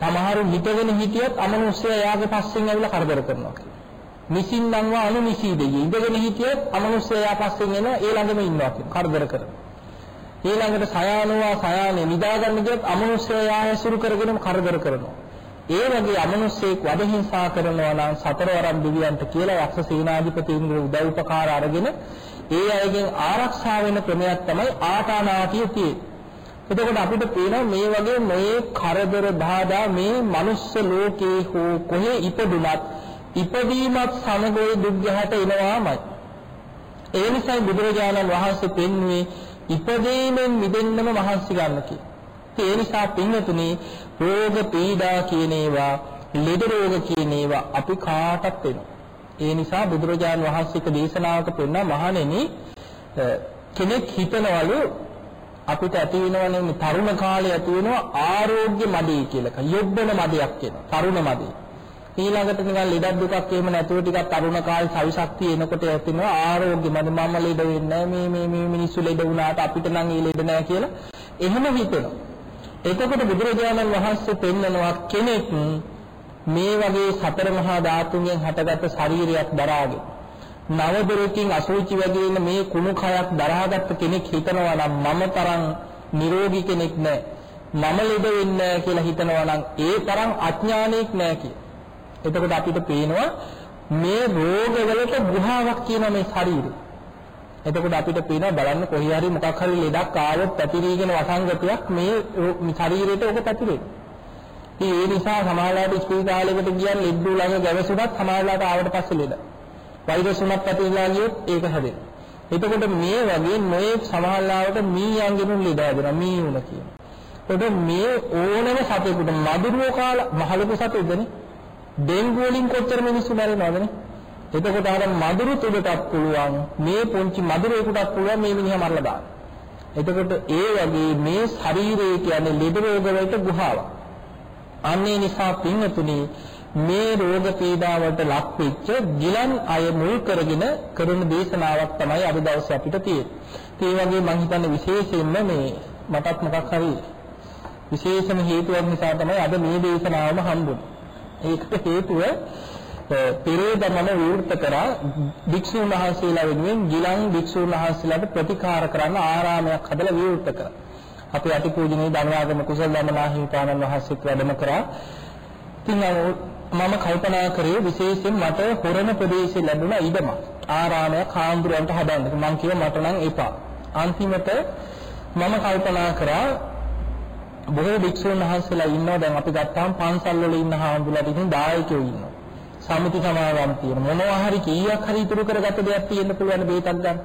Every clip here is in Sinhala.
තමහරු හිටගෙන හිටියොත් අමනුෂ්‍යය එයාගේ පස්සෙන් ඇවිල්ලා කරදර කරනවා කියලා. නිසින් නංවා අනුනිසී දෙයි. ඉඳගෙන හිටියොත් අමනුෂ්‍යය එයා පස්සෙන් එන ඒ ළඟම ඉන්නවා කියලා කරදර කරනවා. ඊළඟට සයානවා සයානේ නිදා ගන්න ගියොත් අමනුෂ්‍යය එයා ඇසුරු කරගෙනම කරදර කරනවා. ඒ වගේ අමනුෂ්‍යෙක් වද හිංසා කරනවා නම් සතරවරම් දෙවියන්ට කියලා යක්ෂ සේනාධිපතිතුන්ගේ උදව් උපකාර අරගෙන ඒ අයගෙන් ආරක්ෂා වෙන ක්‍රමයක් තමයි ආටානාටිය තියෙන්නේ. එතකොට අපිට පේනවා මේ වගේ මේ කරදර බාධා මේ මනුස්ස ලෝකේ හෝ කොහේ ඉපදුනත් ඉපදීමත් සමග ඒ දුක් ගැහැට එනවාමයි. ඒ නිසා බුදුරජාණන් වහන්සේ පෙන්වුවේ ඉපදීමෙන් මිදෙන්නම මහන්සි ගන්න කියලා. ඒ නිසා පින්වතුනි රෝග පීඩා කියන ඒවා ලෙඩ රෝග කියන ඒවා අපි කාටත් වෙනවා. ඒ නිසා බුදුරජාණන් වහන්සේක දේශනාවක පෙන්නා මහණෙනි කෙනෙක් හිතනවලු අපිට ඇති වෙනවනේ තරුණ කාලේ ඇති වෙනවා ආරෝග්‍ය මදේ කියලා. යොබ්බන මදයක් එනවා. තරුණ මදේ. ඊළඟට නිකන් ලෙඩක් දුකක් එහෙම නැතුව ටිකක් තරුණ කාලේ සවි ශක්තිය එනකොට ඇතිවෙනවා ආරෝග්‍ය මද මම ලෙඩ වෙන්නේ මේ මේ මේ මිනිස්සු ලෙඩ වුණාට අපිට නම් ඒ ලෙඩ නැහැ කියලා එහෙම හිතෙනවා. එතකොට බුදුරජාණන් වහන්සේ පෙන්නනවා කෙනෙක් මේ වගේ සතර මහා ධාතුන්ගෙන් හටගත් ශරීරයක් දරාගෙන නවදොරකින් අසුචි වගේ මේ කුණු කයක් දරාගත්ත කෙනෙක් හිතනවා නම් මම තරම් නිරෝගී කෙනෙක් නෑ මම ලෙඩ වෙන්නේ කියලා හිතනවා නම් ඒ තරම් අඥානෙක් නෑ කිය. එතකොට අපිට පේනවා මේ රෝගවලට ගුහාවක් කියන මේ ශරීරය. එතකොට අපිට පේනවා බලන්න කොහේ හරි මොකක් හරි ලෙඩක් ආවොත් පැතිරීගෙන වසංගතයක් මේ ශරීරයට ඔබ පැතිරෙනවා. ඉතින් ඒ නිසා සමාජලාට ස්පීතාලයකට ගියන් ලෙඩු ළඟ ගැවසුනත් සමාජලාට ආවට පස්සේ ලෙඩ. වෛරසුණක් පැතිරලා ගියොත් ඒක හැදෙනවා. එතකොට මේ වගේ නොයේ සමාජලාවට මීයන්ගෙනුන් ලෙඩ හැදෙනවා මී වුණ කියන. එතකොට මේ ඕනම සතෙකුට මදුරුව කාලා මහලුක සතෙක්දනේ ඩෙන්ගු වලින් කොච්චර මිනිස්සු මැරෙනවදනේ එතකොට අර මදුරු තුඩටත් පුළුවන් මේ පුංචි මදුරේකටත් පුළුවන් මේ මිනිහා මරලා දාන්න. එතකොට ඒ වගේ මේ ශරීරය කියන්නේ ලෙඩ රෝග වලට ගුහාවක්. අන්නේ නිසා පින්තුනි මේ රෝග පීඩාවට ලක් වෙච්ච ගිලන් අය මුල් කරගෙන කරන දේශනාවක් තමයි අද දවසේ අපිට තියෙන්නේ. ඒ වගේ මම හිතන්නේ විශේෂයෙන්ම මේ මටත් මොකක් හරි විශේෂම හේතුවක් නිසා තමයි අද මේ දේශනාවම හම්බුනේ. ඒකට හේතුව පෙරේදමන විවෘත කරා භික්ෂුන් වහන්සේලා වෙනුවෙන් ගිලන් භික්ෂුන් වහන්සේලාට ප්‍රතිකාර කරන්න ආරාමයක් හදලා විවෘත කරා. අපේ අතිපූජනීය ධනවාගම කුසල දමනා හිමිපාණන් වහන්සේත් වැඩම කරා. ඉතින් මම කල්පනා කරේ විශේෂයෙන් මට හොරණ ප්‍රදේශේ ලැබුණ ඉඩම ආරාමයක් හාමුදුරන්ට හදන්න. මම කිව්වා මට නම් එපා. අන්තිමට මම කල්පනා කරා බොහෝ භික්ෂුන් වහන්සේලා ඉන්නවා දැන් අපි ගත්තාම පන්සල් වල ඉන්න හාමුදුරුවෝ ඉතින් දායකයෝ ඉන්නවා. සමිති සමාගම් තියෙන මොනවා හරි කීයක් හරි ඉතුරු කරගත්ත දෙයක් තියෙන්න පුළුවන් බේතක් ගන්න.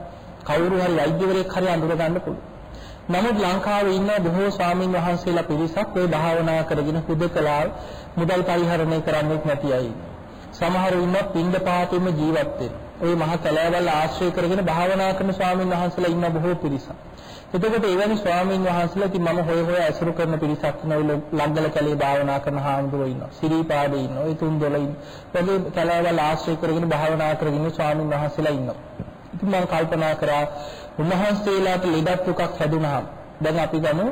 කවුරු හරි වෛද්‍යවරයෙක් හරි අඳුර ගන්න පුළුවන්. නමුත් ලංකාවේ ඉන්න බොහෝ ස්වාමින් වහන්සේලා පිරිසක් ඒ භාවනා කරගෙන හුදකලා මුදල් පරිහරණය කරන්නේ නැති අය. සමහර ඉන්න පින්ඳ පාතේම ජීවත් වෙන. ওই මහ කලාවල් ආශ්‍රය කරගෙන භාවනා කරන ස්වාමින් වහන්සේලා ඉන්න බොහෝ පිරිසක්. එතකොට එවැනි ස්වාමින් වහන්සේලා ඉතින් මම හොය හොය ඇසුරු කරන පිරිසක් නෝ ලංගල කැලේ භාවනා කරන හාමුදුරුවෝ ඉන්නවා. සිරිපාදේ ඉන්නවා. ඒ තුන් දොළ ඉන්නවා. වගේ කලාවල් ආශ්‍රය කරගෙන භාවනා කරගෙන ස්වාමින් වහන්සේලා ඉන්නවා. ඉතින් මම කල්පනා කරා උන්වහන්සේලාට ලෙඩක් දුකක් හැදුනහම. දැන් අපි ගමු.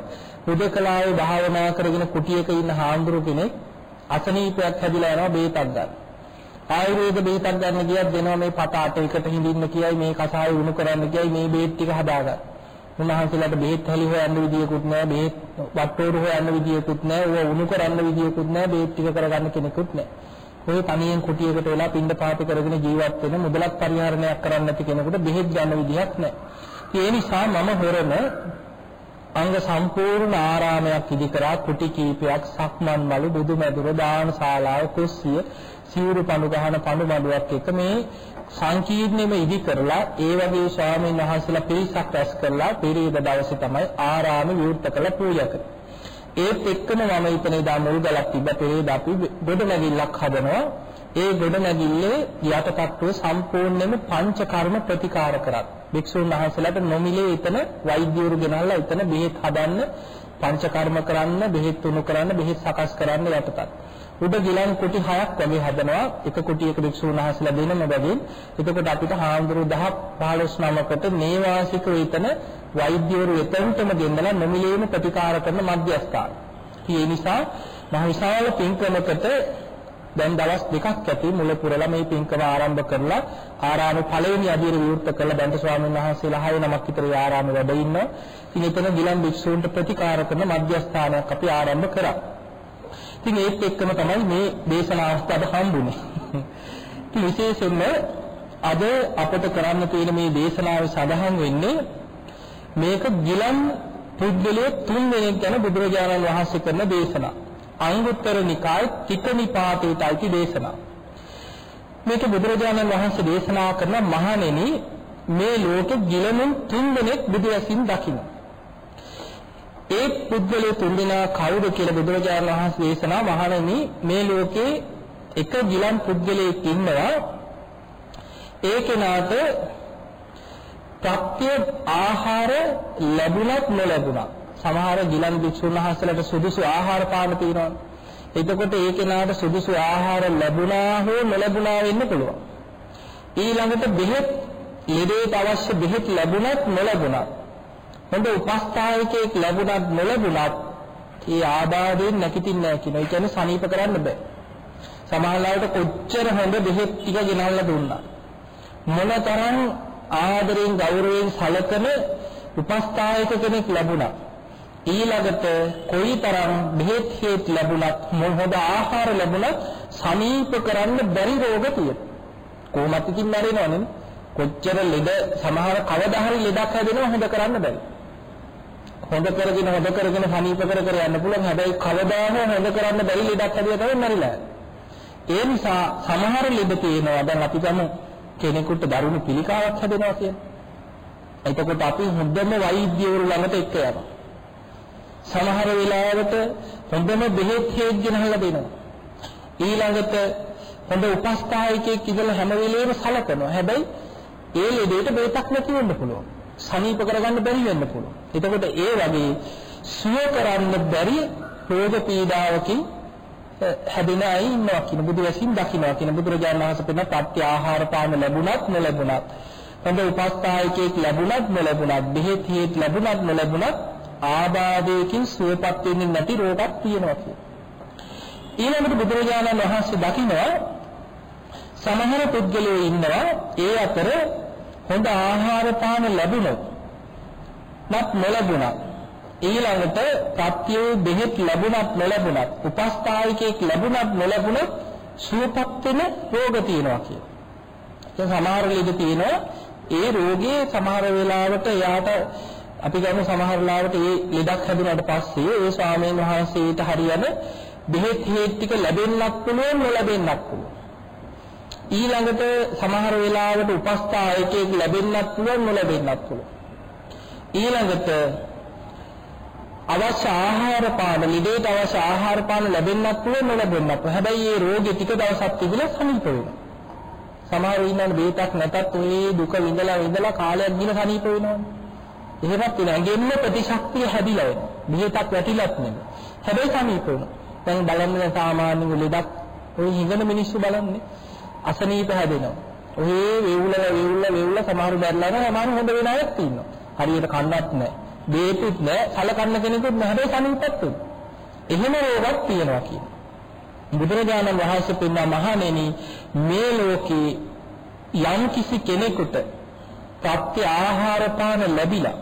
හුදකලාවේ භාවනා කරගෙන කුටියක ඉන්න හාමුදුරුවෝ කෙනෙක් අසනීපයක් හැදිලා යනවා බේතක් ගන්න. ආයුර්වේද බේතක් ගන්න ගියත් දෙනවා මේ පත අට එකට හිඳින්න කියයි මේ කසාය උණු කරන්න කියයි මේ බේත් ටික හදාගන්න. උන්වහන්සේලාට බෙහෙත් හැලි හොයන්න විදියකුත් නැහැ බෙහෙත් වට්ටෝරු හොයන්න විදියකුත් නැහැ ඕව උණු කරන්න විදියකුත් නැහැ බෙහෙත් ටික කරගන්න කෙනෙකුත් නැහැ. ඔය තනියෙන් කුටියකට වෙලා පින්ඳ පාත කරගෙන ජීවත් වෙන මුදලක් පරිහරණයක් කරන්න නැති කෙනෙකුට බෙහෙත් ගන්න විදියක් නැහැ ඒ නිසා මම හොරන අංග සම්පූර්ණ ආරාමයක් ඉදි කරා කුටි කීපයක් සක්මන් මළු බුදු මැදුර දාන ශාලාව කුස්සිය සිවුරු පඳු ගහන පඳු මඩුවක් එක මේ සංකීර්ණෙම ඉදි කරලා ඒ වගේ ස්වාමීන් වහන්සේලා පිරිසක් රැස් කරලා පෙරේද දවසේ තමයි ආරාම විවෘත කළ පූජා කරන්නේ. ඒත් එක්කම මම ඉතනේ දා මුල් ගලක් තිබ්බ පෙරේද අපි ගොඩ නැගිල්ලක් හදනවා. ඒ ගොඩ නැගිල්ලේ යටටට්ටුව සම්පූර්ණයෙන්ම පංච කර්ම ප්‍රතිකාර කරත්. භික්ෂුන් වහන්සේලාට නොමිලේ එතන වෛද්‍යවරු ගෙනල්ලා එතන බෙහෙත් හදන්න පංච කර්ම කරන්න බෙහෙත් තුනු කරන්න බෙහෙත් සකස් කරන්න යටටත්. උඩ ගිලන් කුටි 6ක් වගේ හදනවා එක කුටියක භික්ෂුන් වහන්සේලා දෙනම බැගින් එතකොට අපිට හාමුදුරු 10 15 නමකට නේවාසික වේතන වෛද්‍යවරු එතනටම ගෙන්නලා නොමිලේම ප්‍රතිකාර කරන මධ්‍යස්ථාන. ඒ නිසා මහ විශාල පින්කමකට දැන් දවස් දෙකක් ඇති මුල පුරලා මේ පින්කම ආරම්භ කරලා ආරාම පළවෙනි අදියර විවෘත කළ බන්ද ස්වාමීන් වහන්සේලා 6 නමක් විතර ආරාමේ වැඩ ඉන්නවා. ඉතින් එතන ගිලන් භික්ෂූන්ට ප්‍රතිකාර කරන මධ්‍යස්ථානයක් අපි ආරම්භ කරා. ඉතින් ඒත් එක්කම තමයි මේ දේශනා අවස්ථාව හම්බුනේ. ඉතින් විශේෂයෙන්ම අද අපට කරන්න තියෙන මේ දේශනාවේ සඳහන් වෙන්නේ මේක ගිලන් පුද්ගලයේ තුන් දෙනෙක් ගැන බුදුරජාණන් වහන්සේ කරන දේශනා. අංගුත්තර නිකායේ තික නිපාතේට අයිති දේශනා. මේක බුදුරජාණන් වහන්සේ දේශනා කරන මහණෙනි මේ ලෝකෙ ගිලනුන් තුන් දෙනෙක් බුදු ඇසින් දකින්න. ඒ පුද්ගලයා තුන් දෙනා කවුද කියලා බුදුරජාණන් වහන්සේ දේශනා මහණෙනි මේ ලෝකේ එක ගිලන් පුද්ගලයෙක් ඉන්නවා ඒ කෙනාට ප්‍රත්‍ය ආහාර ලැබුණත් නොලැබුණත් සමහර ගිලන් භික්ෂුන් වහන්සේලාට සුදුසු ආහාර පාන තියෙනවා. එතකොට ඒ කෙනාට සුදුසු ආහාර ලැබුණා හෝ නොලැබුණා වෙන්න පුළුවන්. ඊළඟට බෙහෙත් ලෙඩේට අවශ්‍ය බෙහෙත් ලැබුණත් නොලැබුණත් හොඳ උපස්ථායකයෙක් ලැබුණත් නොලැබුණත් ඒ ආබාධයෙන් නැගිටින්නේ නැහැ කියන. ඒ කියන්නේ සනීප කරන්න බෑ. සමහරවිට කොච්චර හොඳ බෙහෙත් ටික ගෙනල්ලා දුන්නා. මොනතරම් ආදරෙන් ගෞරවයෙන් සැලකන උපස්ථායක කෙනෙක් ලැබුණා. ඊළඟට කොයිතරම් බෙහෙත් හේත් ලැබුණත් හොඳ ආහාර ලැබුණත් සනීප කරන්න බැරි රෝග තියෙනවා. කොහොමද ඉතින් මැරෙනවනේ? කොච්චර ලෙඩ සමහර කවදා හරි ලෙඩක් හැදෙනවා හොඳ කරන්න බැරි. හොඳ කරගෙන හොඳ කරගෙන සනීප කර කර යන්න පුළුවන්. හැබැයි කවදාම හොඳ කරන්න බැරි ලෙඩක් හැදියා තමයි මැරිලා. ඒ නිසා සමහර ලෙඩ තියෙනවා. දැන් අපි ගමු කෙනෙකුට දරුණු පිළිකාවක් හැදෙනවා කියන්නේ. එතකොට අපි හොඳම වෛද්‍යවරු ළඟට එක්ක යනවා. සමහර වෙලාවට හොඳම බෙහෙත් හේත් ගෙනහලා දෙනවා. ඊළඟට හොඳ උපස්ථායකයෙක් ඉඳලා හැම වෙලේම සලකනවා. හැබැයි ඒ ලෙඩේට බේතක් නැති වෙන්න පුළුවන්. සනීප කරගන්න බැරි වෙන්න පුළුවන්. එතකොට ඒ වගේ සුව කරන්න බැරි රෝග පීඩාවකින් හැදෙන අය ඉන්නවා කියන බුදු වැසින් දකින්නවා කියන බුදුරජාණන් වහන්සේ පෙන්න පත්‍ය ආහාර පාන ලැබුණත් නොලැබුණත් හොඳ උපස්ථායකයෙක් ලැබුණත් නොලැබුණත් බෙහෙත් හේත් ලැබුණත් නොලැබුණත් ආබාධයකින් සුවපත් වෙන්නේ නැති රෝගක් තියෙනවා කියලා. ඊළඟට බුදුරජාණන් වහන්සේ දකිනවා සමහර පුද්ගලයෝ ඉන්නවා ඒ අතර හොඳ ආහාර පාන ලැබුණොත් නත් නොලැබුණා ඊළඟට ප්‍රත්‍යය බෙහෙත් ලැබුණත් නොලැබුණත් උපස්ථායකයෙක් ලැබුණත් නොලැබුණත් සුවපත් වෙන රෝග තියෙනවා කියන. ඒ සමහර ලෙඩ තියෙනවා ඒ රෝගේ සමහර වෙලාවට එයාට අපි ගමු සමහර වෙලාවට ඒ ලෙඩක් හැදුනාට පස්සේ ඒ ස්වාමීන් වහන්සේට හරියන බෙහෙත් හේත් ටික ලැබෙන්නත් පුළුවන් නොලැබෙන්නත් පුළුවන්. ඊළඟට සමහර වෙලාවට උපස්ථායකයෙක් ලැබෙන්නත් පුළුවන් නොලැබෙන්නත් පුළුවන්. ඊළඟට අවශ්‍ය ආහාර පාන නිදේට අවශ්‍ය ආහාර පාන ලැබෙන්නත් පුළුවන් නොලැබෙන්නත් පුළුවන්. හැබැයි මේ රෝගේ ටික දවසක් තිබිලා සනීප වෙනවා. සමහර ඉන්නන් බේතක් නැතත් ඔය දුක විඳලා විඳලා කාලයක් ගින සනීප වෙනවනේ. එහෙමත් වෙන ඇඟෙන්න ප්‍රතිශක්තිය හැදිලා වෙනවා. බේතක් වැටිලත් නෙමෙයි. හැබැයි සනීප වෙනවා. දැන් බලන්න සාමාන්‍ය ලෙඩක් ඔය හිඟන මිනිස්සු බලන්නේ අසනීප හැදෙනවා. ඔය වේවුල වේවුල වේවුල සමහර බැරලා යනවා සමහර හොඳ වෙන අයත් ඉන්නවා. හරියට කන්නත් නැහැ. බේතුත් නැහැ. සලකන්න කෙනෙකුත් නැහැ. හැබැයි සනීපත් වෙනවා. එහෙම රෝගක් තියෙනවා කියනවා. බුදුරජාණන් වහන්සේ පෙන්වා මහණෙනි මේ ලෝකේ යම් කිසි කෙනෙකුට ප්‍රත්‍ය ආහාර පාන ලැබිලා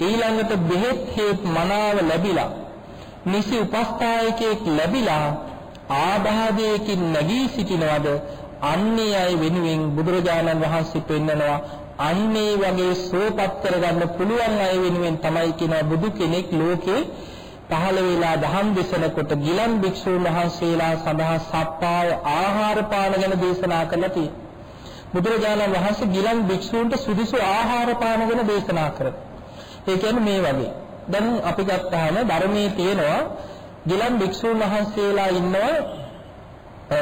ඊළඟට බෙහෙත් හේත් මනාව ලැබිලා නිසි උපස්ථායකයෙක් ලැබිලා ආබාධයකින් නැගී සිටිනවද අන්නේ අය වෙනුවෙන් බුදුරජාණන් වහන්සේ පෙන්නනවා අන්නේ වගේ සෝපත් කරගන්න පුළුවන් අය වෙනුවෙන් තමයි කියන බුදු කෙනෙක් ලෝකේ පහළ වෙලා දහම් දෙසනකොට ගිලන් භික්ෂූන් වහන්සේලා සඳහා සප්පාය ආහාර පාන ගැන දේශනා කළා තියෙනවා. බුදුරජාණන් වහන්සේ ගිලන් භික්ෂූන්ට සුදුසු ආහාර පාන ගැන දේශනා කරා. ඒ කියන්නේ මේ වගේ. දැන් අපි ගත්තාම ධර්මයේ තියෙනවා ගිලන් භික්ෂූන් වහන්සේලා ඉන්නවා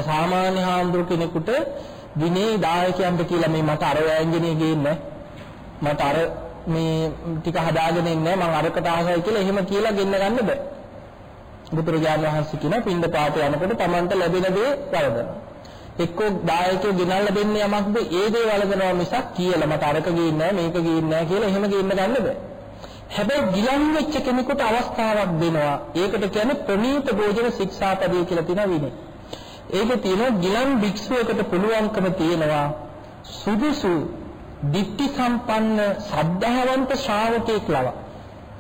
සාමාන්‍ය හාමුදුරු කෙනෙකුට දිනේ දායකයන්ට කියලා මේ මට අර වෑංජනේ ගේන්න මට අර මේ ටික හදාගෙන ඉන්නේ මම අරකට ආසයි කියලා එහෙම කියලා ගෙන්න ගන්න බෑ. බුදුරජාණන් වහන්සේ කියන පින්ඳ පාත යනකොට Tamanට ලැබෙන දේ වළඳනවා. එක්කෝ දායකයෝ ගෙනල්ලා දෙන්නේ යමක්ද ඒ දේ වළඳනවා මිසක් කියලා මට අරක ගේන්නේ නැහැ මේක ගේන්නේ නැහැ කියලා එහෙම ගෙන්න ගන්න බෑ. හැබැයි ගිලන් වෙච්ච කෙනෙකුට අවස්ථාවක් දෙනවා. ඒකට කියන්නේ ප්‍රණීත භෝජන ශික්ෂාපදය කියලා තියෙන විනය. ඒකේ තියෙනවා ගිලන් භික්ෂුවකට පුළුවන්කම තියෙනවා සුදුසු ditthi සම්පන්න සද්ධාවන්ත ශ්‍රාවකෙක් ලව.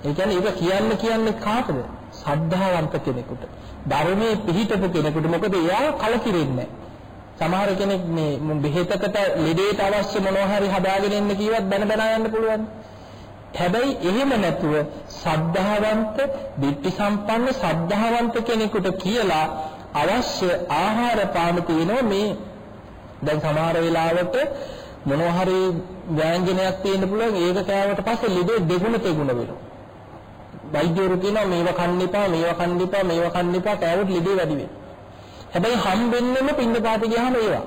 ඒ කියන්නේ ඒක කියන්න කියන්නේ කාටද? සද්ධාවන්ත කෙනෙකුට. ධර්මයේ පිහිටපු කෙනෙකුට මොකද එයා කලකිරෙන්නේ සමහර කෙනෙක් මේ බෙහෙතකට ලෙඩේට අවශ්‍ය මොනවා හරි හදාගෙන ඉන්න කීවත් බන බන යන්න පුළුවන්. හැබැයි එහෙම නැතුව සද්ධාවන්ත, ditthi සම්පන්න සද්ධාවන්ත කෙනෙකුට කියලා අවශ්‍ය ආහාර පාන තියෙනවා මේ දැන් සමහර වෙලාවට මොනවා හරි ව්‍යංජනයක් තියෙන්න පුළුවන් ඒක කෑවට පස්සේ ලෙඩේ දෙගුණ තෙගුණ වෙනවා. වෛද්‍යවරු කියනවා මේව කන්න එපා මේව කන්න එපා මේව කන්න එපා කෑවොත් ලෙඩේ වැඩි වෙනවා. හැබැයි හම්බෙන්නෙම පින්න පාති ගියාම ඒවා.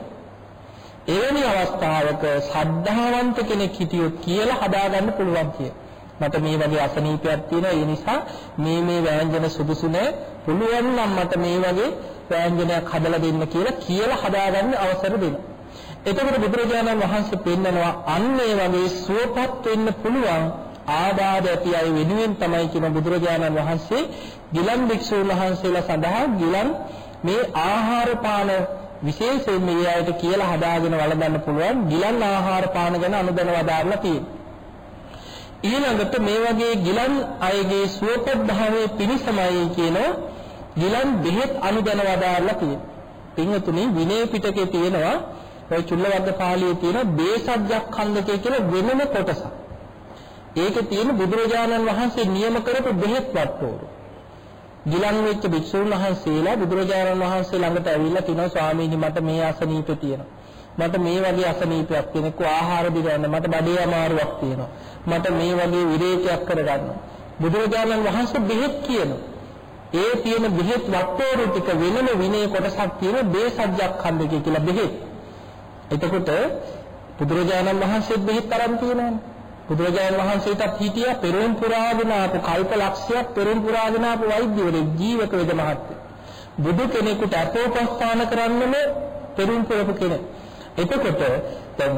එවැනි අවස්ථාවක සද්ධාවන්ත කෙනෙක් හිටියොත් කියලා හදාගන්න පුළුවන් කිය. මට මේ වගේ අසනීපයක් තියෙනවා ඒ නිසා මේ මේ ව්‍යංජන සුදුසු නැහැ. පුළුවන් නම් මට මේ වගේ ව්‍යංජනයක් හදලා දෙන්න කියලා කියලා හදාගන්න අවසර දෙනවා. එතකොට බුදුරජාණන් වහන්සේ පෙන්නනවා අන්න ඒ වගේ සුවපත් වෙන්න පුළුවන් ආබාධ ඇති අය වෙනුවෙන් තමයි කියන බුදුරජාණන් වහන්සේ ගිලන් භික්ෂූන් වහන්සේලා සඳහා ගිලන් මේ ආහාර පාන විශේෂයෙන් මේ අයට කියලා හදාගෙන වළඳන්න පුළුවන් ගිලන් ආහාර පාන ගැන අනුදැන වදාarලා තියෙනවා. ඊළඟට මේ වගේ ගිලන් අයගේ සුවපත් භාවයේ පිණිසමයි කියන ගිලන් බෙහෙත් අනුදැන වදාarලා තියෙනවා. පින්වතුනි විනය පිටකේ තියෙනවා ඔය චුල්ලවග්ග පාළියේ තියෙන බේසජ්ජක් ඛණ්ඩකය කියලා වෙනම කොටසක්. ඒකේ තියෙන බුදුරජාණන් වහන්සේ නියම කරපු බෙහෙත් වට්ටෝරු. ගිලන් වෙච්ච භික්ෂුන් වහන්සේලා බුදුරජාණන් වහන්සේ ළඟට ඇවිල්ලා කියනවා ස්වාමීනි මට මේ අසනීප තියෙනවා. මට මේ වගේ අසනීපයක් තියෙනකෝ ආහාර දිගන්න මට බඩේ අමාරුවක් තියෙනවා. මට මේ වගේ විරේකයක් කරගන්න. බුදුරජාණන් වහන්සේ බෙහෙත් කියනවා. ඒ තියෙන බෙහෙත් වට්ටෝරු ටික වෙනම විනය කොටසක් තියෙන බේසජ්ජක් ඛණ්ඩකය කියලා බෙහෙත්. එතකොට බුදුරජාණන් වහන්සේත් බෙහෙත් අරන් තියෙනවානේ. බුදුරජාණන් වහන්සේටත් හිටියා පෙරම් පුරාගෙන ආපු කල්ප ලක්ෂයක් පෙරම් පුරාගෙන ආපු වෛද්‍යවරයෙක් ජීවක වේද මහත්තයා. බුදු කෙනෙකුට අපෝපස්ථාන කරන්නම පෙරම් පුරපු කෙනෙක්. එතකොට දැන්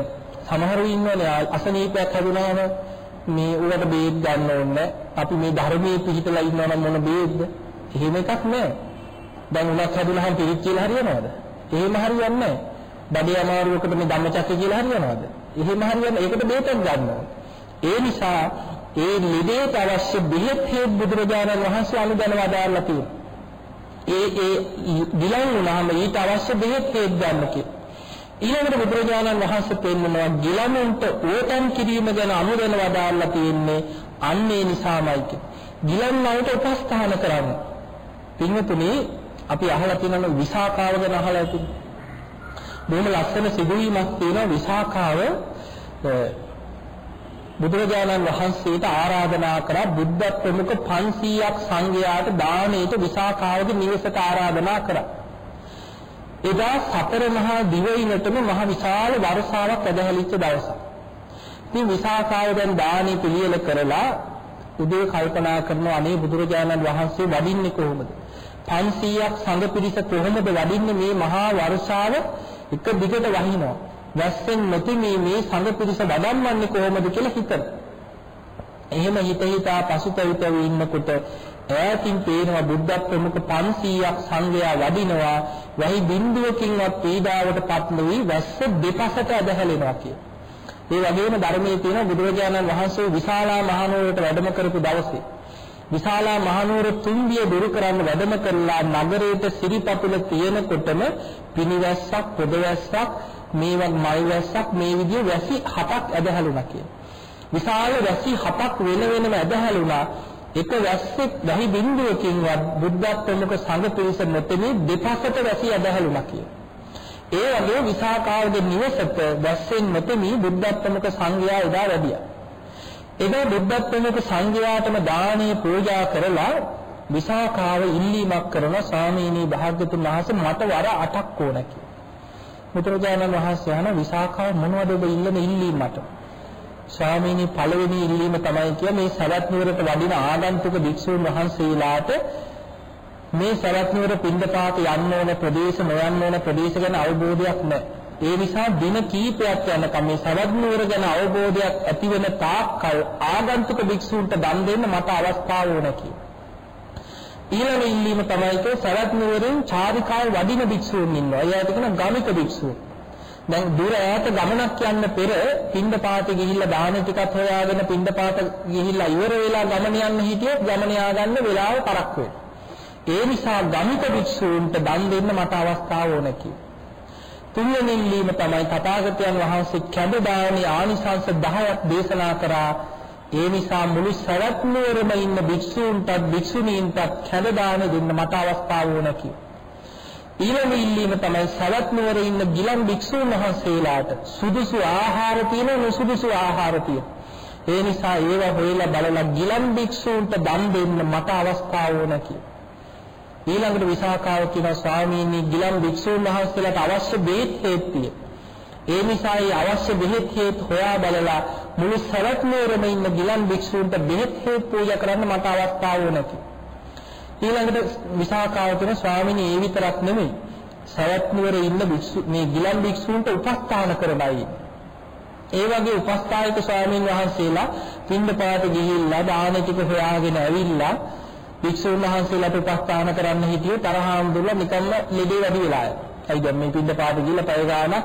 සමහරව ඉන්නවනේ අසනීපයක් හැදුනාම මේ උවට බේත් ගන්න ඕනේ. අපි මේ ධර්මයේ පිළිතලා ඉන්නවා නම් මොන බේත්ද? එහෙම එකක් නෑ. දැන් උනක් හැදුනහම පිළිච්ච කියලා හරියනවද? එහෙම හරියන්නේ නෑ. බඩේ අමාරුවකට මේ ධම්මචක්ක කියලා හරියනවද? එහෙම හරියන්නේ ඒකට බේතක් ගන්න ඕනේ. ඒ නිසා ඒ ලෙඩේට අවශ්‍ය බෙහෙත් හේත් බුදුරජාණන් වහන්සේ අනුදැන වදාarලා තියෙනවා. ඒ ඒ ගිලන් වුණාම ඊට අවශ්‍ය බෙහෙත් හේත් ගන්න කියලා. ඊළඟට බුදුරජාණන් වහන්සේ පෙන්නනවා ගිලනුන්ට ඕතන් කිරීම ගැන අනුදැන වදාarලා තියෙන්නේ අන්න ඒ නිසාමයි කියලා. ගිලන් වලට උපස්ථාන කරන්න. පින්වතුනි අපි අහලා තියෙනවා විසාකාව ගැන අහලා තියෙනවා. බොහොම ලස්සන සිදුවීමක් තියෙනවා විසාකාව බුදුරජාණන් වහන්සේට ආරාධනා කරා බුද්ධ ප්‍රමුඛ 500ක් සංඝයාට දානයට විසාකාවගේ නිවසට ආරාධනා කරා. එදා සතර මහා දිවයිනටම මහ විශාල වර්ෂාවක් ඇදහැලිච්ච දවසක්. ඉතින් විසාකාව දැන් දානි පිළියෙල කරලා උදේ කල්පනා කරනවා අනේ බුදුරජාණන් වහන්සේ වඩින්නේ කොහොමද? 500ක් සංඝ පිරිස කොහොමද වඩින්නේ මේ මහා වර්ෂාව එක දිගට වහිනවා. වැස්සෙන් නොතිමී මේ සංඝ පිරිස වඩම්මන්නේ කොහොමද කියලා හිතන. එහෙම හිත හිතා පසුතැවිතව ඉන්නකොට ඈතින් පේනවා බුද්ධ ප්‍රමුඛ 500ක් සංඝයා වඩිනවා වහි බිඳුවකින්වත් පීඩාවටපත් නොවි වැස්ස දෙපසට ඇදහැලෙනවා කියලා. ඒ වගේම ධර්මයේ තියෙන බුදුරජාණන් වහන්සේ විශාලා මහනුවරට වැඩම කරපු දවසේ විශාලා මහනුවර තුම්බිය දුරු කරන්න වැඩම කළා නගරයට සිරිපතුල තියෙනකොටම පිනිවැස්සක් පොදවැස්සක් මේවත් මල් වැස්සක් මේ විදිහේ වැසි හතක් ඇදහැළුණා කියලා. විශාල වැසි හතක් වෙන වෙනම ඇදහැළුණා. එක වැස්සෙක් වැහි බිඳුවකින්වත් බුද්ධත්වමක සංඝ පිරිස නොතෙමි දෙපසට වැසි ඇදහැළුණා කියලා. ඒ වගේ විසාකාවගේ නිවසට වැස්සෙන් නොතෙමි බුද්ධත්වමක සංඝයා එදා වැඩියා. එදා බුද්ධත්වමක සංඝයාටම දානේ පූජා කරලා විසාකාව ඉල්ලීමක් කරන ස්වාමීනි භාග්‍යතුන් වහන්සේ මට වර 8ක් ඕන කියලා. බුදුරජාණන් වහන්සේ අහන විසාකාව මොනවද ඔබ ඉල්ලන ඉල්ලීමට? ස්වාමීනි පළවෙනි ඉල්ලීම තමයි කිය මේ සවැත් නුවරට වඩින ආගන්තුක භික්ෂුන් වහන්සේලාට මේ සවැත් නුවර පින්දපාත යන්න ඕන ප්‍රදේශ නොයන්න ඕන ප්‍රදේශ ගැන අවබෝධයක් නැහැ. ඒ නිසා දින කීපයක් යනකම් මේ සවැත් නුවර ගැන අවබෝධයක් ඇති වෙන තාක්කල් ආගන්තුක භික්ෂූන්ට දන් දෙන්න මට අවස්ථාව ඕන කියලා. ඊළඟ ඉල්ලීම තමයි කෝ සවැත් නුවරින් චාරිකාවේ වඩින භික්ෂූන් ඉන්නවා. එයාට කියන ගමික භික්ෂූන්. දැන් දුර ඈත ගමනක් යන්න පෙර පින්ඩපාතේ ගිහිල්ලා දාන ටිකක් හොයාගෙන පින්ඩපාත ගිහිල්ලා ඉවර වෙලා ගමන යන්න හිටියොත් ගමන යාගන්න වෙලාව පරක් වෙනවා. ඒ නිසා ගමික භික්ෂූන්ට දන් දෙන්න මට අවස්ථාව ඕන කියලා. තුන්වෙනි ඉල්ලීම තමයි තථාගතයන් වහන්සේ කැඳ දානේ ආනිසංස 10ක් දේශනා කරා. ඒ නිසා මුළු සවැත් නුවරම ඉන්න භික්ෂූන්ටත් භික්ෂුණීන්ටත් කැඳ දාන දෙන්න මට අවස්ථාව ඕන කියලා. ඊළඟ ඉල්ලීම තමයි සවැත් නුවර ඉන්න ගිලන් භික්ෂූන් වහන්සේලාට සුදුසු ආහාර තියෙන නුසුදුසු ආහාර තියෙන. ඒ නිසා ඒවා හොයලා බලලා ගිලන් භික්ෂූන්ට දන් දෙන්න මට අවස්ථාව ඕන කියලා. ඊළඟට විසාකාව කියන ස්වාමීනි ගිලන් භික්ෂූන් වහන්සේලාට අවශ්‍ය බෙහෙත් හේත්තිය. ඒ නිසා ඒ අවශ්‍ය බෙහෙත් හේත් හොයා බලලා මුළු සවැත් නුවරම ඉන්න ගිලන් භික්ෂූන්ට බෙහෙත් හේත් පූජා කරන්න මට අවස්ථාව ඕන කියලා. ඊළඟට විසාකාව කියන ස්වාමීනි ඒ විතරක් නෙමෙයි. සවැත් නුවරේ ඉන්න භික්ෂු මේ ගිලන් භික්ෂූන්ට උපස්ථාන කරනයි. ඒ වගේ උපස්ථායක ස්වාමීන් වහන්සේලා පින්දපාත ගිහිල්ලා දාන ටික හොයාගෙන ඇවිල්ලා භික්ෂුන් වහන්සේලාට උපස්ථාන කරන්න හිටියේ තරහාම්දුල්ලා නිකම්ම ලෙඩේ වැඩි වෙලා. අයි දැන් මේ පින්දපාත ගිහිල්ලා පැය ගානක්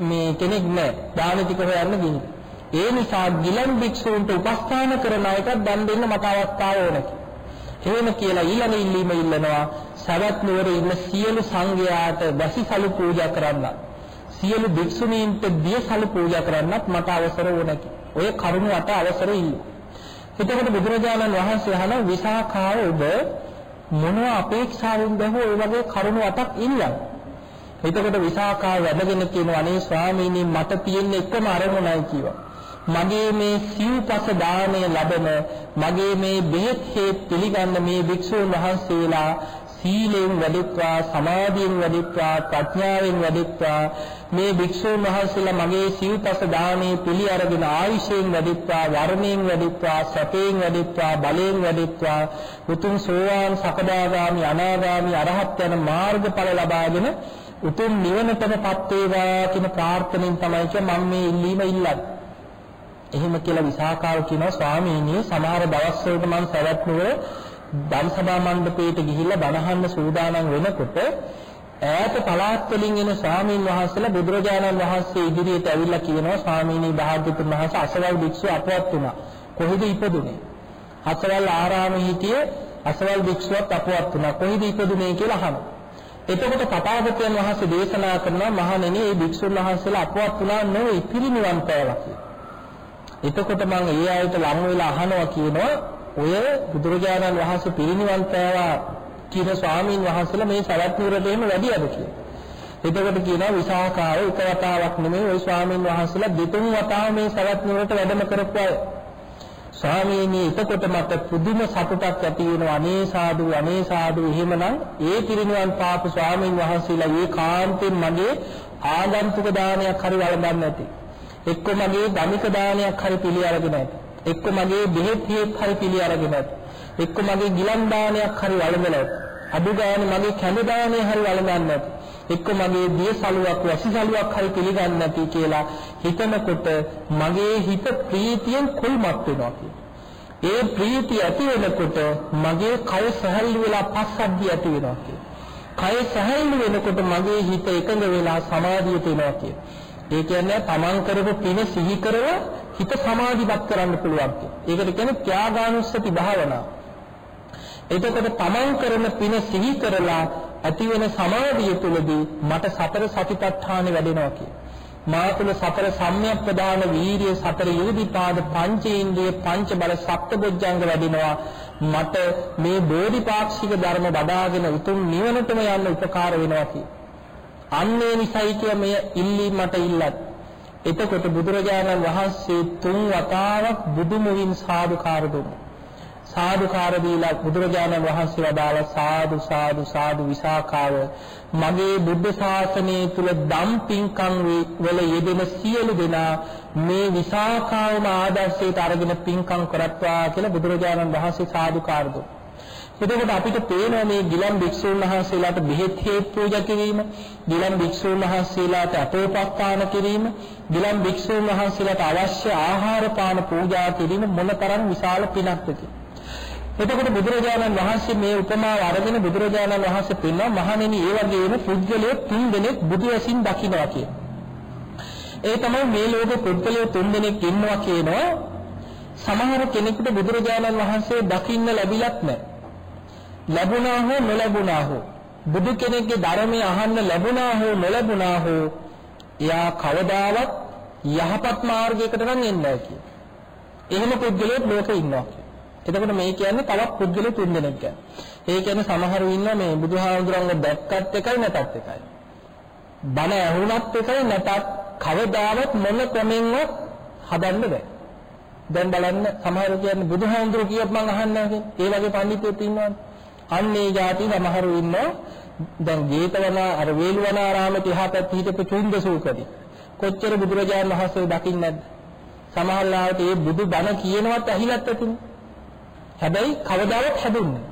මේ කෙනෙක් නෑ දාන ටික හොයන්න ගිහින්. ඒ නිසා ගිලන් භික්ෂූන්ට උපස්ථාන කරන අයට දන් දෙන්න මට අවස්ථාව ඕනේ. එහෙම කියලා ඊළඟ ඉල්ලීම ඉල්ලනවා සවැත් නුවර ඉන්න සියලු සංඝයාට වැසිසලු පූජා කරන්න. සියලු භික්ෂුණීන්ට දියසලු පූජා කරන්නත් මට අවසර ඕනකි. ඔය කරුණ අට අවසර ඉල්ල. එතකොට බුදුරජාණන් වහන්සේ අහන විසාඛාව ඔබ මොනවා අපේක්ෂාවෙන්ද හෝ ඒ වගේ කරුණ අටක් ඉල්ලන්නේ? එතකොට විසාඛාව වැඩගෙන කියනවා අනේ ස්වාමීනි මට තියෙන එකම අරමුණයි කිව්වා. මගේ මේ සිව්පස දාණය ලැබෙන මගේ මේ බෙහෙත් හේත් පිළිගන්න මේ භික්ෂුන් වහන්සේලා සීලයෙන් වැඩිත්වා සමාධියෙන් වැඩිත්වා ප්‍රඥාවෙන් වැඩිත්වා මේ භික්ෂුන් වහන්සේලා මගේ සිව්පස දාණය පිළි අරගෙන ආයුෂයෙන් වැඩිත්වා වර්ණයෙන් වැඩිත්වා සැපයෙන් වැඩිත්වා බලයෙන් වැඩිත්වා උතුම් සෝවාන් සකදාගාමි අනාගාමි අරහත් යන මාර්ගඵල ලබාගෙන උතුම් නිවනටමපත් වේවා කියන ප්‍රාර්ථනෙන් තමයි මම මේ ඉල්ලීම ඉල්ලන්නේ. එහෙම කියලා විසාකාව කියනවා ස්වාමීනි සමහර දවස්වලට මම සවැත් නුවර ධම්සභා මණ්ඩපයට ගිහිල්ලා බණහන්න සූදානම් වෙනකොට ඈත පළාත් වලින් එන ස්වාමීන් වහන්සේලා බුදුරජාණන් වහන්සේ ඉදිරියට ඇවිල්ලා කියනවා ස්වාමීනි භාග්‍යතුන් වහන්සේ අසවල් භික්ෂුව අපවත් වුණා. කොහෙද ඉපදුනේ? අසවල් ආරාමයේ හිටියේ අසවල් භික්ෂුවක් අපවත් වුණා. කොහෙද ඉපදුනේ කියලා අහනවා. එතකොට තථාගතයන් වහන්සේ දේශනා කරනවා මහණෙනි මේ භික්ෂුන් වහන්සේලා අපවත් වුණා නෙවෙයි පිරිනිවන් පෑවා කියලා. එතකොට මම ඒ ආයත ලං වෙලා අහනවා කියනවා ඔය බුදුරජාණන් වහන්සේ පිරිනිවන් පෑවා කියන ස්වාමීන් වහන්සේලා මේ සවැත් නුවරට එහෙම වැඩියද කියලා. එතකොට කියනවා විසාකාව එක වතාවක් නෙමෙයි ওই ස්වාමීන් වහන්සේලා දෙතුන් වතාව මේ සවැත් නුවරට වැඩම කරපු අය. ස්වාමීනි එතකොට මට පුදුම සතුටක් ඇති වෙනවා අනේ සාදු අනේ සාදු එහෙමනම් ඒ පිරිනිවන් පාපු ස්වාමීන් වහන්සේලා ඒ කාන්තෙන් මගේ ආගන්තුක දානයක් හරි වළඳන්නේ නැති. එක්ක මගේ ධනික දානයක් හරි පිළි අරගෙන නැති. එක්ක මගේ බෙහෙත් හේත් හරි පිළි අරගෙන නැති. එක්ක මගේ ගිලන් දානයක් හරි වළඳලා නැති. අඩු ගානේ මගේ කැඳ දානය හරි වළඳන්නේ නැති. එක්ක මගේ දිය සලුවක් වැසි සලුවක් හරි පිළිගන්නේ නැති කියලා හිතනකොට මගේ හිත ප්‍රීතියෙන් කුල්මත් වෙනවා ඒ ප්‍රීතිය ඇති වෙනකොට මගේ කය සැහැල්ලු වෙලා පස්සද්ධිය ඇති වෙනවා කය සැහැල්ලු වෙනකොට මගේ හිත එකඟ වෙලා සමාධියට එනවා කියලා. ඒ කියන්නේ තමන් කරපු පින සිහි කරලා හිත සමාධිපත් කරන්න පුළුවන් ඒකට කියන්නේ ත්‍යාගානුස්සති භාවනාව. එතකොට තමන් කරන පින සිහි කරලා ඇති වෙන සමාධිය තුළදී මට සතර සතිපට්ඨාන වැඩෙනවා කිය. මා තුළ සතර සම්‍යක් ප්‍රදාන වීරිය සතර යෝධිපාද පංචේන්ද්‍රිය පංච බල සප්තබොජ්ජංග වැඩෙනවා. මට මේ බෝධිපාක්ෂික ධර්ම වඩාගෙන උතුම් නිවනටම යන්න උපකාර වෙනවා කිය. අන්නේ නිසයි කිය මෙය ඉල්ලීම මට ඉල්ලත්. එතකොට බුදුරජාණන් වහන්සේ තුන් වතාවක් බුදු මුවින් සාදුකාර දුන්නා. සාදුකාර දීලා බුදුරජාණන් වහන්සේ වදාළ සාදු සාදු සාදු විසාකාව මගේ බුද්ධ ශාසනය තුල දම් පින්කම් වල යෙදෙන සියලු දෙනා මේ විසාකාවම ආදර්ශයට අරගෙන පින්කම් කරත්වා කියලා බුදුරජාණන් වහන්සේ සාදුකාර දුන්නා. එතකොට අපිට පේනවා මේ ගිලන් භික්ෂුන් වහන්සේලාට බෙහෙත් හේත් පූජා කිරීම, ගිලන් භික්ෂුන් වහන්සේලාට අපෝපස්ථාන කිරීම, ගිලන් භික්ෂුන් වහන්සේලාට අවශ්‍ය ආහාර පාන පූජා කිරීම මොනතරම් විශාල පිනක්ද එතකොට බුදුරජාණන් වහන්සේ මේ උපමාව අරගෙන බුදුරජාණන් වහන්සේ පෙන්වනවා මහණෙනි ඒ වගේම පුද්ගලයෝ තුන් දෙනෙක් බුදු ඇසින් දකින්නවා කියන. ඒ තමයි මේ ලෝකෙ පුද්ගලයෝ තුන් දෙනෙක් ඉන්නවා කියනවා. සමහර කෙනෙකුට බුදුරජාණන් වහන්සේ දකින්න ලැබිලත් නැහැ. ලැබුණා හෝ නොලැබුණා හෝ බුදු කෙනෙක්ගේ ධර්මය අහන්න ලැබුණා හෝ නොලැබුණා හෝ එයා කවදාවත් යහපත් මාර්ගයකට නම් එන්නේ නැහැ කියන. එහෙම පුද්ගලයෙක් ලෝකේ ඉන්නවා කියන. එතකොට මේ කියන්නේ තවත් පුද්ගලයෝ තුන් දෙනෙක් ගැන. ඒ කියන්නේ සමහරු ඉන්නවා මේ බුදුහාමුදුරන්ව දැක්කත් එකයි නැතත් එකයි. බණ ඇහුණත් එකයි නැතත් කවදාවත් මොන ක්‍රමෙන්වත් හදන්න බෑ. දැන් බලන්න සමහරු කියන්නේ බුදුහාමුදුරු කියත් මං අහන්නේ නැහැ ඒ වගේ පඬිතුත් ඉන්නවනේ. අන්නේ જાති සමහරු ඉන්නවා. දැන් ජේතවන අර වේළුවනාරාමේ තිහා පැත්ත හිටපු චුන්දසූකදී. කොච්චර බුදුරජාණන් වහන්සේ දකින්නේ නැද්ද? සමහර ලාවට මේ බුදු බණ කියනවත් ඇහිලත් ඇතිනේ. හැබැයි කවදාවත් හැදුන්නේ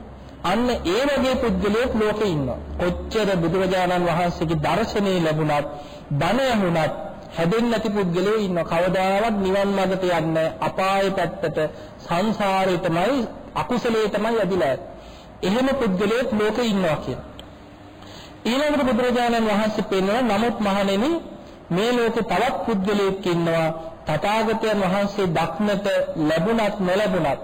අන්න ඒ වගේ පුද්ගලයෙක් ලෝකේ ඉන්නවා. කොච්චර බුදුරජාණන් වහන්සේගේ දර්ශනේ ලැබුණත්, බණ ඇහුණත් හැදෙන්නේ නැති පුද්ගලයෝ ඉන්නවා. කවදාවත් නිවන් මාර්ගට යන්නේ අපායේ පැත්තට සංසාරේටමයි අකුසලයටමයි ඇදිලා එහෙම පුද්ගලයෙක් ලෝකේ ඉන්නවා කියලා. ඊළඟට බුදුරජාණන් වහන්සේ පෙන්වන නමුත් මහණෙනි මේ ලෝකේ තවත් පුද්ගලයෙක් ඉන්නවා තථාගතයන් වහන්සේ දක්නට ලැබුණත් නොලැබුණත්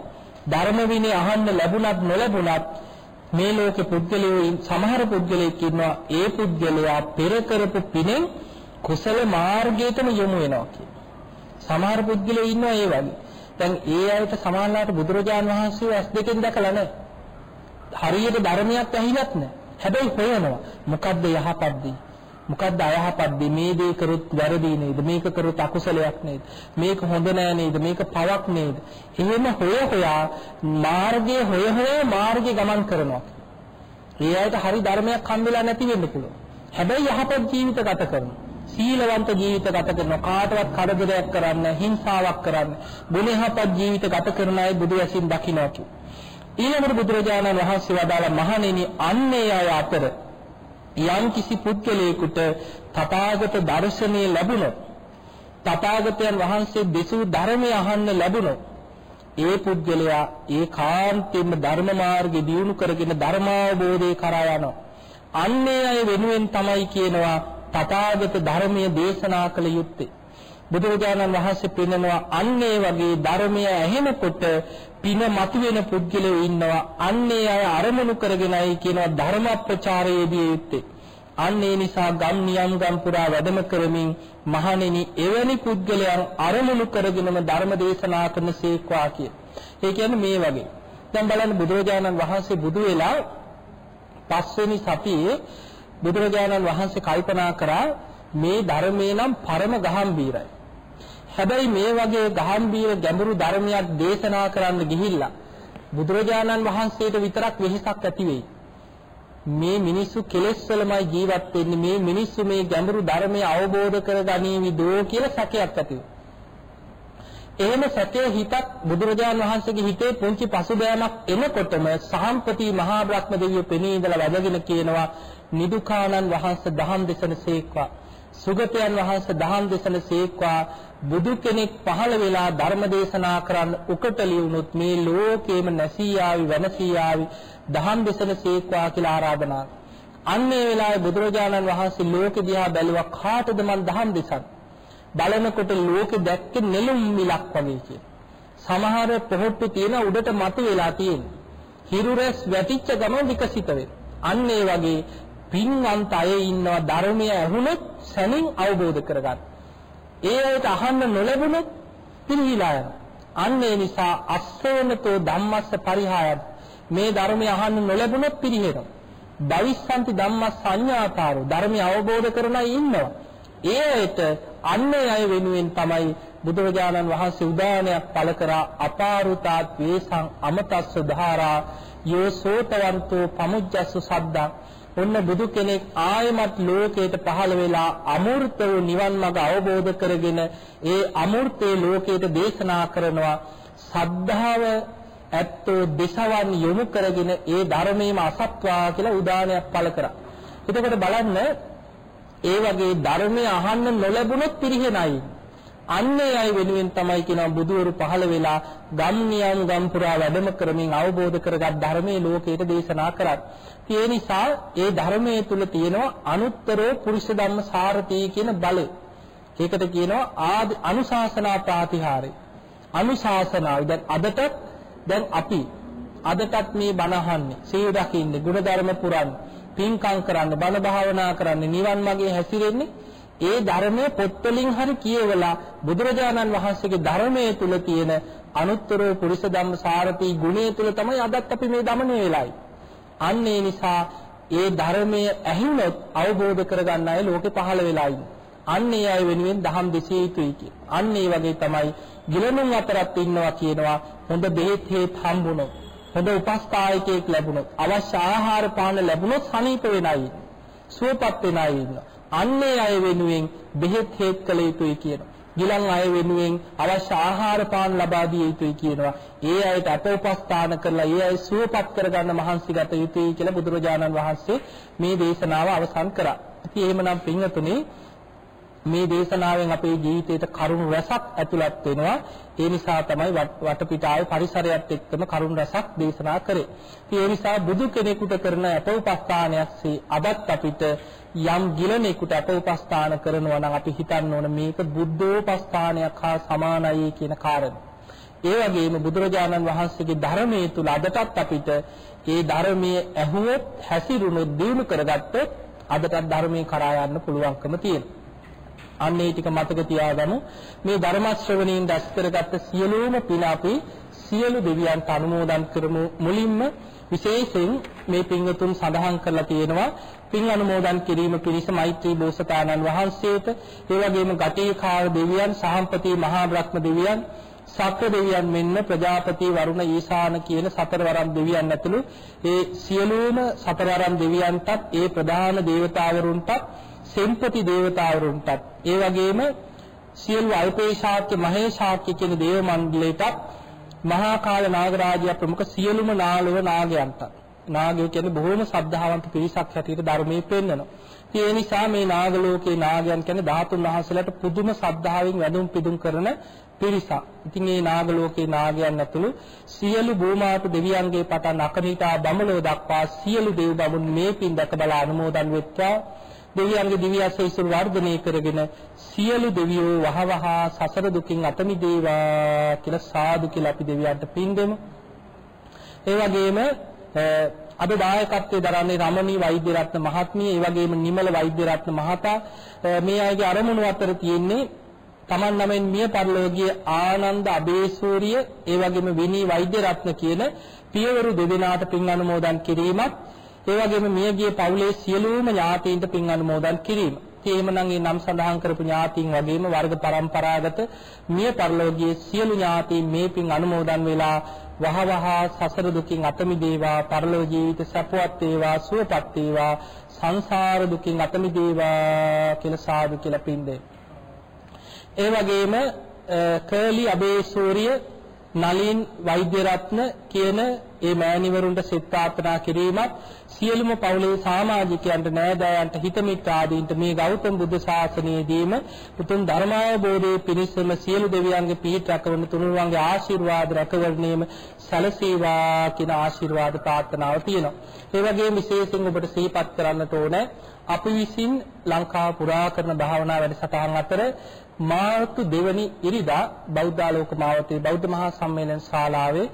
ධර්ම විනය අහන්න ලැබුණත් නොලැබුණත් මේ ලෝකේ පුද්ගලයෝ සමහර පුද්ගලයෙක් ඉන්නවා ඒ පුද්ගලයා පෙර කරපු පිනෙන් කුසල මාර්ගයටම යොමු වෙනවා කියන. සමහර පුද්ගලයෝ ඉන්නවා ඒ වගේ. දැන් ඒ අයට සමානලාට බුදුරජාන් වහන්සේ ඇස් දෙකෙන් දැකලා නැහැ. හරියට ධර්මයක් ඇහිලත් නැහැ. හැබැයි හොයනවා. මොකද්ද යහපත් දේ? මොකද්ද අයහපත් මේ දේ කරොත් වැරදි නේද? මේක කරොත් අකුසලයක් නේද? මේක හොඳ නෑ නේද? මේක පවක් නේද? එහෙම හොය හොයා මාර්ගයේ හොය හොය මාර්ගයේ ගමන් කරනවා. ඒ අයට හරි ධර්මයක් හම්බෙලා නැති වෙන්න පුළුවන්. හැබැයි යහපත් ජීවිත ගත කරනවා. සීලවන්ත ජීවිත ගත කරනවා. කාටවත් කරදරයක් කරන්නේ හිංසාවක් කරන්නේ ගුණහපත් ජීවිත ගත කරන අය බුදු ඇසින් දකින්නවා ඊළඟට බුදුරජාණන් වහන්සේ වදාළ මහණෙනි අන්නේ අය අතර යම් කිසි පුද්ගලයෙකුට තථාගත දර්ශනය ලැබුණොත් තථාගතයන් වහන්සේ දෙසූ ධර්මය අහන්න ලැබුණොත් ඒ පුද්ගලයා ඒකාන්තයෙන්ම ධර්ම මාර්ගෙ දියුණු කරගෙන ධර්මාවබෝධය කරා යනවා. අන්නේ අය වෙනුවෙන් තමයි කියනවා තථාගත ධර්මයේ දේශනා කළ යුත්තේ. බුදුරජාණන් වහන්සේ පෙන්නනවා අන්නේ වගේ ධර්මය ඇහෙනකොට පින මතුවෙන පුද්ගලයෝ ඉන්නවා අන්නේ අය අරමුණු කරගෙනයි කියනවා ධර්ම ප්‍රචාරයේදී යුත්තේ අන්නේ නිසා ගම් නියම් ගම් පුරා වැඩම කරමින් මහණෙනි එවැනි පුද්ගලයන් අරමුණු කරගෙනම ධර්ම දේශනා කරන සීක්වා කිය. ඒ කියන්නේ මේ වගේ. දැන් බලන්න බුදුරජාණන් වහන්සේ බුදු වෙලා පස්වෙනි සතියේ බුදුරජාණන් වහන්සේ කල්පනා කරා මේ ධර්මේ නම් පරම ගහම්බීරයි. හැබැයි මේ වගේ ගහම්බීර ගැඹුරු ධර්මයක් දේශනා කරන්න ගිහිල්ලා බුදුරජාණන් වහන්සේට විතරක් වෙහෙසක් ඇති වෙයි. මේ මිනිස්සු කෙලෙස් වලමයි ජීවත් වෙන්නේ. මේ මිනිස්සු මේ ගැඹුරු ධර්මය අවබෝධ කරගනීවි දෝ කියලා සැකයක් ඇති එහෙම සැකේ හිතක් බුදුරජාණන් වහන්සේගේ හිතේ පුංචි පසුබෑමක් එනකොටම සහම්පති මහා බ්‍රහ්ම දෙවියෝ පෙනී ඉඳලා වැදගෙන කියනවා නිදුකානන් වහන්සේ දහම් දෙසන සේක්වා. සුගතයන් වහන්සේ දහම් දෙසන සේක්වා. බුදු කෙනෙක් පහළ වෙලා ධර්ම දේශනා කරන්න උකට ලියුණොත් මේ ලෝකේම නැසී ආවි වෙනසී ආවි දහම් දෙසන සේක්වා කියලා ආරාධනා. අන්නේ වෙලාවේ බුදුරජාණන් වහන්සේ ලෝකෙ දිහා බැලුවා කාටද මං දහම් දෙසන් බලනකොට ලෝකෙ දැක්කේ නෙළුම් මිලක් වගේ කියලා. සමහර පොහොට්ටු තියෙන උඩට මතු වෙලා තියෙන හිරු රැස් වැටිච්ච ගමන් විකසිත වෙන අන්න ඒ වගේ පින්වන්ත අය ඉන්නවා ධර්මය ඇහුනොත් සැනින් අවබෝධ කරගන්න. ඒ අයට අහන්න නොලැබුණොත් පිළිහිලා යනවා. අන්න ඒ නිසා අස්සෝනතෝ ධම්මස්ස පරිහායත් මේ ධර්මය අහන්න නොලැබුණොත් පිළිහෙනවා. දවිස්සන්ති ධම්මස් සංඥාතාරෝ ධර්මය අවබෝධ කරන අය ඉන්නවා. ඒ අයට අන්නේ අය වෙනුවෙන් තමයි බුදුරජාණන් වහන්සේ උදානයක් පළ කරා අපාරුතාත් වේසං අමතස්ස ධාරා යෝ සෝතවන්තෝ පමුජ්ජස්ස සද්දා ඔන්න බුදු කෙනෙක් ආයමත් ලෝකයට පහළ වෙලා අමූර්ත වූ නිවන් මඟ අවබෝධ කරගෙන ඒ අමූර්තේ ලෝකයට දේශනා කරනවා සද්ධාව ඇත්තෝ දිසවන් යොමු කරගෙන ඒ ධර්මයේම අසත්වා කියලා උදානයක් පළ කරා. එතකොට බලන්න ඒ වගේ ධර්මය අහන්න නොලැබුණොත් පිරිහෙනයි. අන්නේ අය වෙනුවෙන් තමයි කියනවා බුදුවරු පහළ වෙලා ගම් නියම් ගම් පුරා වැඩම කරමින් අවබෝධ කරගත් ධර්මයේ ලෝකයට දේශනා කරත්. ඒ නිසා ඒ ධර්මයේ තුල තියෙනවා අනුත්තරෝ පුරුෂ ධම්ම සාරති කියන බලය. ඒකට කියනවා ආදි අනුශාසනා ප්‍රාතිහාරය. අනුශාසනාව. දැන් අදටත් දැන් අපි අදටත් මේ බණ අහන්නේ, සීල දකින්නේ, ගුණධර්ම පුරන්නේ, පින්කම් කරන්නේ, බණ භාවනා කරන්නේ, නිවන් මාගේ හැසිරෙන්නේ ඒ ධර්මයේ පොත්වලින් හරි කියවලා බුදුරජාණන් වහන්සේගේ ධර්මයේ තුල තියෙන අනුත්තර පුරිස ධම්ම සාරති ගුණය තුල තමයි අදත් අපි මේ දමණය වෙලයි. අන්න ඒ නිසා ඒ ධර්මයේ ඇහිුණොත් අවබෝධ කරගන්න අය ලෝකේ පහළ වෙලා ඉන්නේ. අන්න ඒ අය වෙනුවෙන් දහම් දෙසිය යුතුයි කිය. අන්න ඒ වගේ තමයි ගිලනුන් අතරත් ඉන්නවා කියනවා හොඳ බෙහෙත් හේත් හම්බුනොත් හොඳ උපස්ථායකයෙක් ලැබුණොත් අවශ්‍ය ආහාර පාන ලැබුණොත් සනීප වෙනයි. සුවපත් වෙනයි ඉන්නවා. අන්නේ අය වෙනුවෙන් බෙහෙත් හේත් කළ යුතුයි කියනවා. ගිලන් අය වෙනුවෙන් අවශ්‍ය ආහාර පාන ලබා දිය යුතුයි කියනවා. ඒ අයට අපෝපස්ථාන කරලා ඒ අය සුවපත් කරගන්න මහන්සි ගත යුතුයි කියලා බුදුරජාණන් වහන්සේ මේ දේශනාව අවසන් කරා. ඉතින් එහෙමනම් පින්වතුනි මේ දේශනාවෙන් අපේ ජීවිතයට කරුණු රසක් ඇතුළත් වෙනවා. ඒ නිසා තමයි වටපිටාවේ පරිසරයත් එක්කම කරුණු රසක් දේශනා කරේ. ඒ නිසා බුදු කෙනෙකුට කරන අපෝපස්ථානයක්සේ අදත් අපිට යම් ගිලණේකට අපෝපස්ථාන කරනවා නම් අපි හිතන්න ඕන මේක බුද්ධෝපස්ථානයක් හා සමානයි කියන කාරණය. ඒ වගේම බුදුරජාණන් වහන්සේගේ ධර්මයේ තුල අදටත් අපිට ඒ ධර්මයේ ඇහුවොත් හැසිරුණොත් දිනු කරගත්තොත් අදටත් ධර්මයේ කරා යන්න පුළුවන්කම තියෙනවා. අන්න ඒ ටික මතක තියාගමු. මේ ධර්ම ශ්‍රවණයෙන් දැස් කරගත්ත සියලුම පින අපි සියලු දෙවියන්ට අනුමෝදන් කරමු. මුලින්ම විශේෂයෙන් මේ පින්වතුන් සඳහන් කරලා තියෙනවා පින් අනුමෝදන් කිරීම පිණිස මෛත්‍රී බෝසතාණන් වහන්සේට ඒ වගේම ගටේකාර දෙවියන් සහම්පති මහා බ්‍රහ්ම දෙවියන් සක්‍ර දෙවියන් මෙන්න ප්‍රජාපති වරුණ ඊශාන කියන සතරවරම් දෙවියන් ඇතුළු ඒ සියලුම සතරවරම් දෙවියන්ටත් ඒ ප්‍රධාන දේවතාවරුන්ටත් සෙන්පති දේවතාවරුන්ටත් ඒ වගේම සියලු අල්පේශාක්‍ය මහේශාක්‍ය කියන දේව මණ්ඩලයටත් මහා කාල නාගරාජය ප්‍රමුඛ සියලුම නාලව නාගයන්ට නාගයෝ කියන්නේ බොහෝම ශ්‍රද්ධාවන්ත පිරිසක් හැටියට ධර්මයේ පෙන්වනවා. ඒ නිසා මේ නාග ලෝකේ නාගයන් කියන්නේ ධාතුන් වහන්සේලාට පුදුම ශ්‍රද්ධාවෙන් වැඳුම් පිදුම් කරන පිරිසක්. ඉතින් මේ නාග ලෝකේ නාගයන් ඇතුළු සියලු භූමාතු දෙවියන්ගේ පටන් අකනිතා බඹලෝ දක්වා සියලු දේව බමුණු මේ පින් දැක බල අනුමෝදන් වෙත්වා දෙවියන්ගේ දිව්‍ය ආශීර්වාද වර්ධනය කරගෙන සියලු දෙවියෝ වහවහ සසර දුකින් අත මිදේවා කියලා සාදු කියලා අපි දෙවියන්ට පින් දෙමු. ඒ වගේම අද දායකත්වයේ දරන්නේ රමණී වෛද්‍ය රත්න මහත්මිය, ඒ වගේම නිමල වෛද්‍ය රත්න මහතා මේ අයගේ අරමුණු අතර තියෙන්නේ තමන් නමෙන් මිය පරලෝකීය ආනන්ද අබේසූරිය ඒ වගේම විනී වෛද්‍ය රත්න කියන පියවරු දෙදෙනාට පින් අනුමෝදන් කිරීමත් ඒ වගේම මියගිය පවුලේ සියලුම ඥාතීන්ට පින් අනුමෝදන් කිරීම. ඉතින් එහෙමනම් මේ නම් සඳහන් කරපු ඥාතීන් වගේම වර්ග પરම්පරාගත මිය පරලෝකීය සියලු ඥාතීන් මේ පින් අනුමෝදන් වෙලා වහවහ සසර දුකින් අත මිදේවා පරලෝක ජීවිත සපවත් වේවා සුවපත් වේවා සංසාර දුකින් අත මිදේවා කියලා සාදු කියලා පින් දෙන්න. ඒ වගේම කර්ලි අබේසූරිය නලින් වෛද්‍ය රත්න කියන ඒ මෑණිවරුන්ට සිත ප්‍රාර්ථනා කිරීමත් සියලුම පවුලේ සමාජිකයන්ට නෑදෑයන්ට හිතමිත් ආදීන්ට මේ ගෞතම බුදු ශාසනයේදීම උතුම් ධර්මාවබෝධයේ පිණිසම සියලු දෙවියන්ගේ පිහිට රැකවන තුනුරුවන්ගේ ආශිර්වාද රැකවරණයම සැලසේවා කියන ආශිර්වාද ප්‍රාර්ථනාව තියෙනවා. ඒ වගේම විශේෂයෙන් ඔබට සිහිපත් කරන්නට ඕනේ අපි විසින් ලංකාව පුරා කරන භාවනා වැඩසටහන් අතර මාර්තු දෙවනි ඉරිදා බෞද්ධ ආලෝක මාවතේ බෞද්ධ මහා සම්මේලන ශාලාවේ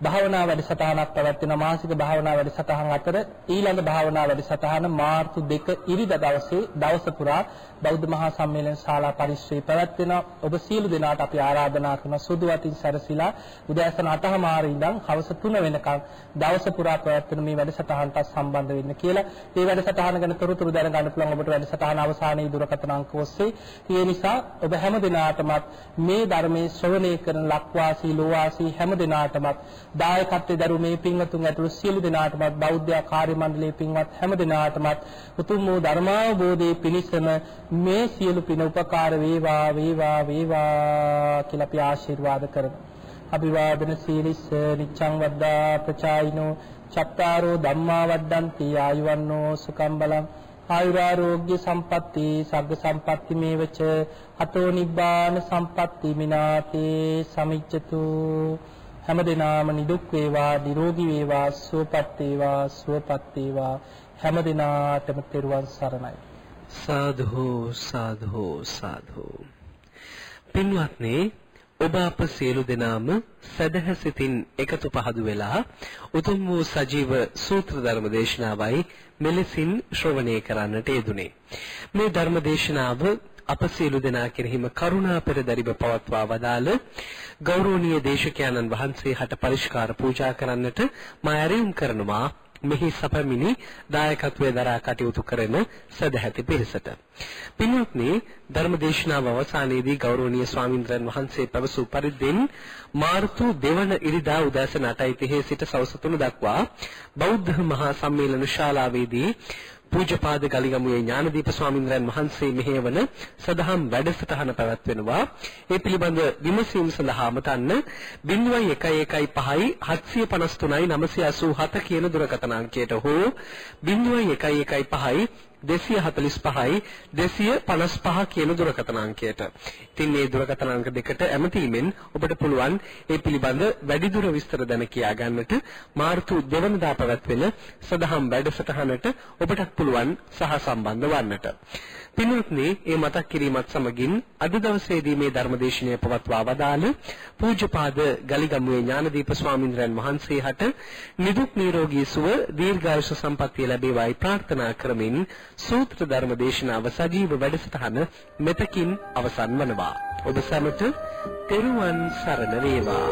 භාවනා වැඩසටහනක් පැවැත්වෙන මාසික භාවනා වැඩසටහන් අතර ඊළඟ භාවනා වැඩසටහන මාර්තු 2 ඉරිදා දවසේ දවස පුරා බෞද්ධ මහා සම්මේලන ශාලා පරිශ්‍රයේ පැවැත්වෙන ඔබ සියලු දෙනාට අපි ආරාධනා කරන සුදු වතින් සැරසීලා උදෑසන 8:00 ඉඳන් හවස 3 වෙනකම් දවස පුරා පැවැත්වෙන මේ වැඩසටහනට සම්බන්ධ වෙන්න කියලා. මේ වැඩසටහන ගැන තොරතුරු දැනගන්න පුළුවන් ඔබට වැඩසටහන අවසානයේ දුරකථන අංක ඔස්සේ. ඒ නිසා ඔබ හැම දිනාටමත් මේ ධර්මයේ ශ්‍රවණය කරන ලක්වාසී ලෝවාසී හැම දිනාටමත් දායකත්වයේ දරු මේ පින්වතුන් ඇතුළු සියලු දෙනාටමත් බෞද්ධ කාර්ය මණ්ඩලයේ පින්වත් හැම දෙනාටමත් උතුම් වූ ධර්මාවබෝධයේ පිණිසම මේ සියලු පින උපකාර වේවා වේවා වේවා කියලා අපි ආශිර්වාද කරමු. අභිවාදන සීලිස්ස නිච්ඡං වද්දා ප්‍රචායිනෝ චත්තාරෝ ධම්මා වද්දන්ති ආයුවන්නෝ සුකම් බලං. ආයුරාෝග්‍ය සම්පatti සග්ග සම්පatti මේවච අතෝ නිබ්බාන සම්පatti මිනාතේ සමිච්ඡතු. හැමදෙනාම නිදුක් වේවා නිරෝගී වේවා සුවපත් වේවා සුවපත් වේවා. හැමදෙනාටම තෙරුවන් සරණයි. සාධු සාධු සාධු පින්වත්නි ඔබ අප සියලු දෙනාම සදහසිතින් එකතු පහදු වෙලා උතුම් වූ සජීව සූත්‍ර ධර්ම දේශනාවයි මෙලෙසින් ශ්‍රවණය කරන්නට යෙදුනේ. මේ ධර්ම දේශනාව අප සියලු දෙනා කෙරෙහිම කරුණා පෙරදරිව පවත්වා වදාළ ගෞරවනීය දේශකයන්න් වහන්සේ හට පරිස්කාර පූජා කරන්නට මා ඇරයුම් කරනවා මෙහි සපමිනි දායකත්වයේ දරා කටයුතු කරන සදැහැති පිරිසට. පින්වත්නි ධර්මදේශනාව අවසානයේදී ගෞරවනීය ස්වාමින්ද්‍රයන් වහන්සේ පැවසූ පරිද්දෙන් මාර්තු දෙවන ඉරිදා උදෑසන 8:30 සිට සවස් 3 දක්වා බෞද්ධ මහා සම්මේලන ශාලාවේදී පූජ්‍යපාද ගලිගමුවේ ඥානදීප ස්වාමින්ද්‍රයන් වහන්සේ මෙහෙයවන සදහම් වැඩසටහන පැවැත්වෙනවා. ඒ පිළිබඳ විමසීම් සඳහා මතන්න 0115යි 753යි 987 කියන දුරකථන අංකයට හෝ 0115යි 245යි 255 කියන දුරකථන අංකයට. ඉතින් මේ දුරකථන අංක දෙකට ඇමතීමෙන් ඔබට පුළුවන් ඒ පිළිබඳ වැඩිදුර විස්තර දැන කියා ගන්නට මාර්තු 2 වෙනිදා පැවැත්වෙන සදහම් වැඩසටහනට ඔබට පුළුවන් සහ සම්බන්ධ වන්නට. පින්වත්නි, මේ මතක් කිරීමත් සමගින් අද දවසේදී මේ ධර්මදේශනය පවත්වා වදාළ පූජ්‍යපාද ගලිගමුවේ ඥානදීප ස්වාමින්ද්‍රයන් වහන්සේ හට නිදුක් නිරෝගී සුව දීර්ඝායුෂ සම්පන්නිය ලැබේවායි ප්‍රාර්ථනා කරමින් සූත්‍ර ධර්ම දේශනාව සජීව වැඩසටහන මෙතකින් අවසන් වනවා. ඔබ සැමට තෙරුවන් සරණ වේවා.